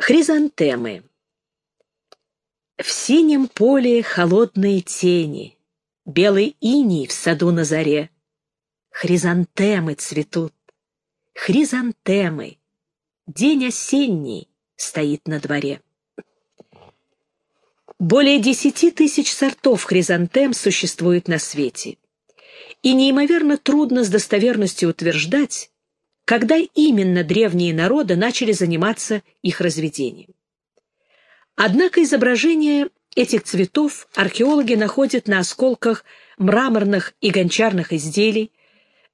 Хризантемы. В синем поле холодные тени, Белый иней в саду на заре. Хризантемы цветут, хризантемы. День осенний стоит на дворе. Более десяти тысяч сортов хризантем существует на свете. И неимоверно трудно с достоверностью утверждать, когда именно древние народы начали заниматься их разведением. Однако изображения этих цветов археологи находят на осколках мраморных и гончарных изделий,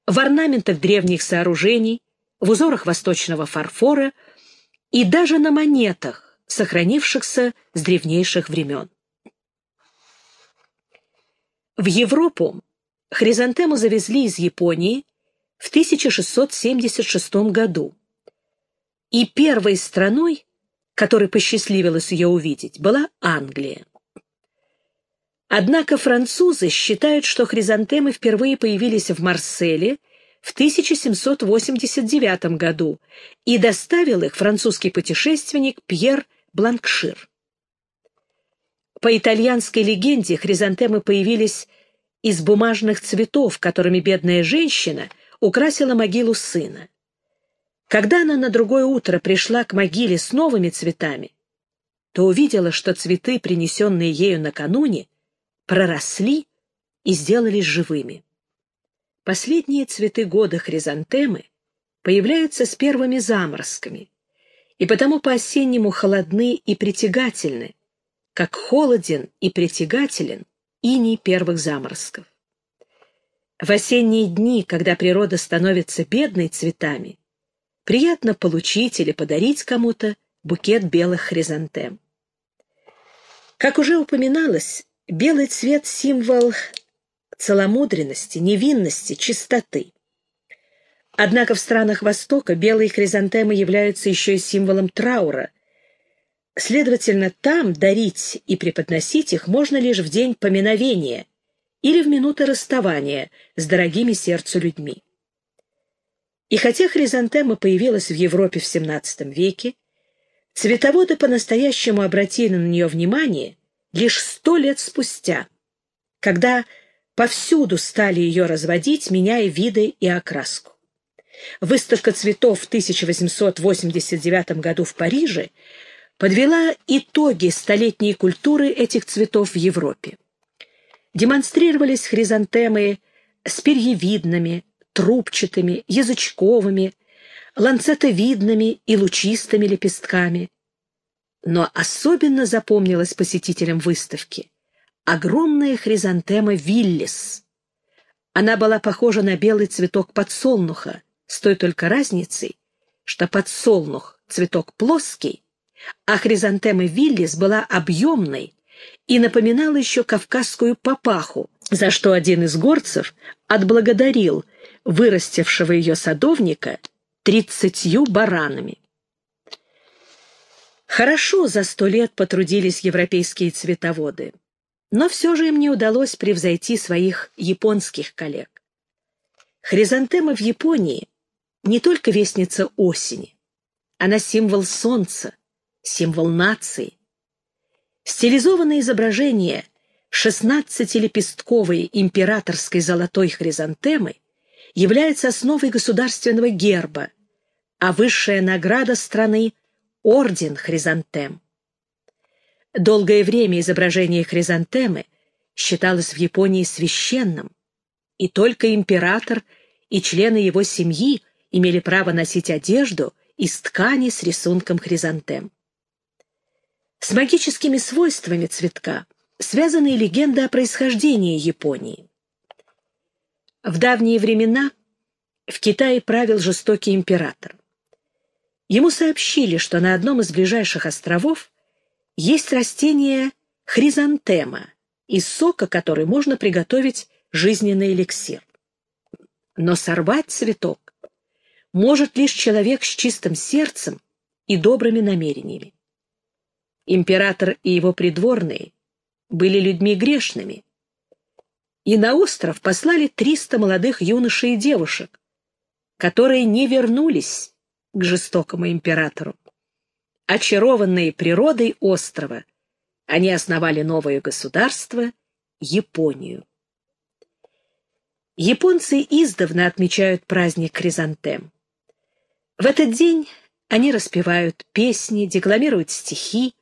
в орнаментах древних сооружений, в узорах восточного фарфора и даже на монетах, сохранившихся с древнейших времен. В Европу хризантему завезли из Японии в 1676 году. И первой страной, которой посчастливилось ее увидеть, была Англия. Однако французы считают, что хризантемы впервые появились в Марселе в 1789 году и доставил их французский путешественник Пьер Бланкшир. По итальянской легенде хризантемы появились из бумажных цветов, которыми бедная женщина – украсила могилу сына. Когда она на другое утро пришла к могиле с новыми цветами, то увидела, что цветы, принесенные ею накануне, проросли и сделались живыми. Последние цветы года хризантемы появляются с первыми заморозками, и потому по-осеннему холодны и притягательны, как холоден и притягателен иней первых заморозков. В осенние дни, когда природа становится бедной цветами, приятно получить или подарить кому-то букет белых хризантем. Как уже упоминалось, белый цвет — символ целомудренности, невинности, чистоты. Однако в странах Востока белые хризантемы являются еще и символом траура. Следовательно, там дарить и преподносить их можно лишь в день поминовения — или в минуты расставания с дорогими сердцу людьми. И хотя хризантема появилась в Европе в XVII веке, цветоводы по-настоящему обратили на нее внимание лишь сто лет спустя, когда повсюду стали ее разводить, меняя виды и окраску. Выставка цветов в 1889 году в Париже подвела итоги столетней культуры этих цветов в Европе демонстрировались хризантемы с перьевидными, трубчатыми, язычковыми, ланцетовидными и лучистыми лепестками. Но особенно запомнилась посетителям выставки огромная хризантема Виллис. Она была похожа на белый цветок подсолнуха, с той только разницей, что подсолнух — цветок плоский, а хризантема Виллис была объемной, и напоминала еще кавказскую папаху, за что один из горцев отблагодарил вырастившего ее садовника тридцатью баранами. Хорошо за сто лет потрудились европейские цветоводы, но все же им не удалось превзойти своих японских коллег. Хризантема в Японии не только вестница осени, она символ солнца, символ нации, Стилизованное изображение шестнадцатилепестковой императорской золотой хризантемы является основой государственного герба, а высшая награда страны — орден хризантем. Долгое время изображение хризантемы считалось в Японии священным, и только император и члены его семьи имели право носить одежду из ткани с рисунком хризантем. С магическими свойствами цветка связаны и легенды о происхождении Японии. В давние времена в Китае правил жестокий император. Ему сообщили, что на одном из ближайших островов есть растение хризантема, из сока которой можно приготовить жизненный эликсир. Но сорвать цветок может лишь человек с чистым сердцем и добрыми намерениями. Император и его придворные были людьми грешными, и на остров послали триста молодых юношей и девушек, которые не вернулись к жестокому императору. очарованные природой острова, они основали новое государство — Японию. Японцы издавна отмечают праздник Хризантем. В этот день они распевают песни, декламируют стихи,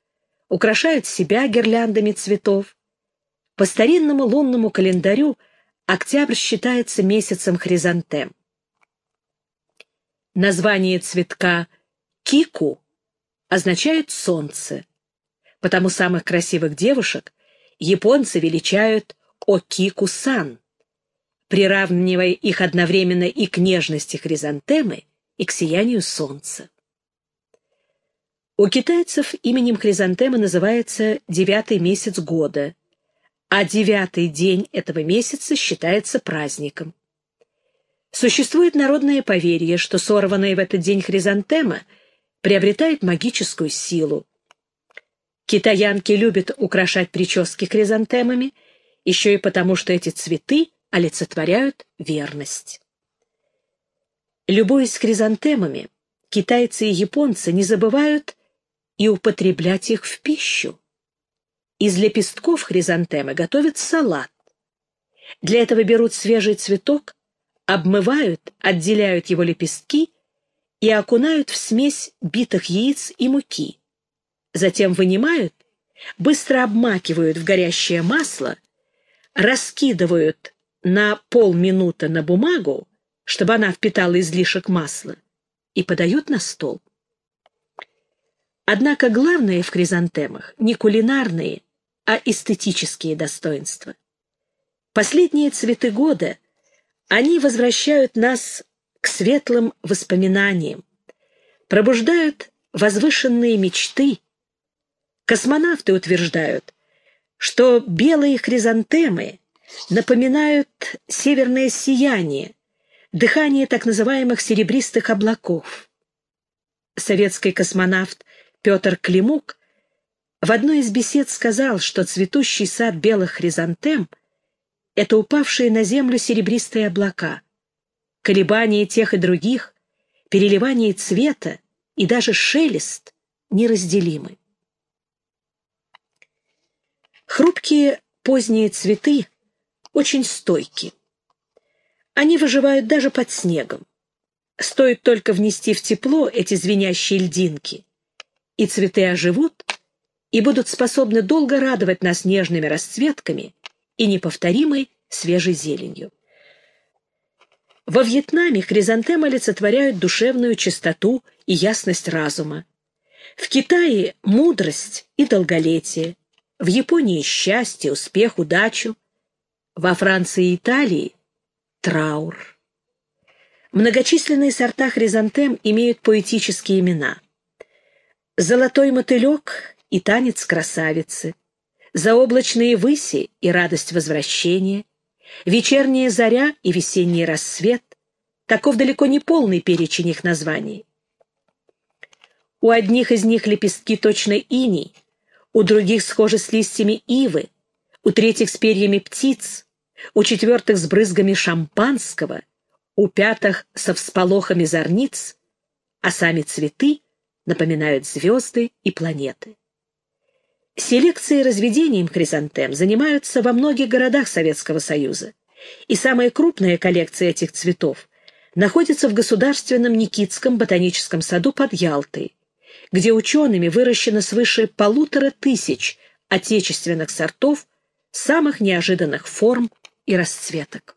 украшают себя гирляндами цветов. По старинному лунному календарю октябрь считается месяцем хризантем. Название цветка «кику» означает «солнце», потому самых красивых девушек японцы величают «окику-сан», приравнивая их одновременно и к нежности хризантемы, и к сиянию солнца. У китайцев именем хризантемы называется девятый месяц года, а девятый день этого месяца считается праздником. Существует народное поверье, что сорванная в этот день хризантема приобретает магическую силу. Китаянки любят украшать прически хризантемами, еще и потому, что эти цветы олицетворяют верность. Любуясь хризантемами, китайцы и японцы не забывают и употреблять их в пищу. Из лепестков хризантемы готовят салат. Для этого берут свежий цветок, обмывают, отделяют его лепестки и окунают в смесь битых яиц и муки. Затем вынимают, быстро обмакивают в горящее масло, раскидывают на полминуты на бумагу, чтобы она впитала излишек масла, и подают на стол. Однако главное в хризантемах не кулинарные, а эстетические достоинства. Последние цветы года, они возвращают нас к светлым воспоминаниям, пробуждают возвышенные мечты. Космонавты утверждают, что белые хризантемы напоминают северное сияние, дыхание так называемых серебристых облаков. Советский космонавт Петр Климук в одной из бесед сказал, что цветущий сад белых хризантем — это упавшие на землю серебристые облака. Колебания тех и других, переливание цвета и даже шелест неразделимы. Хрупкие поздние цветы очень стойки. Они выживают даже под снегом. Стоит только внести в тепло эти звенящие льдинки, и цветы оживут и будут способны долго радовать нас нежными расцветками и неповторимой свежей зеленью. Во Вьетнаме хризантемы олицетворяют душевную чистоту и ясность разума. В Китае — мудрость и долголетие. В Японии — счастье, успех, удачу. Во Франции и Италии — траур. Многочисленные сорта хризантем имеют поэтические имена. Золотой мотылек и танец красавицы, заоблачные выси и радость возвращения, вечерняя заря и весенний рассвет — таков далеко не полный перечень их названий. У одних из них лепестки точно иней, у других схожи с листьями ивы, у третьих с перьями птиц, у четвертых с брызгами шампанского, у пятых со всполохами зорниц, а сами цветы напоминают звезды и планеты. Селекцией и разведением хризантем занимаются во многих городах Советского Союза, и самая крупная коллекция этих цветов находится в Государственном Никитском ботаническом саду под Ялтой, где учеными выращено свыше полутора тысяч отечественных сортов самых неожиданных форм и расцветок.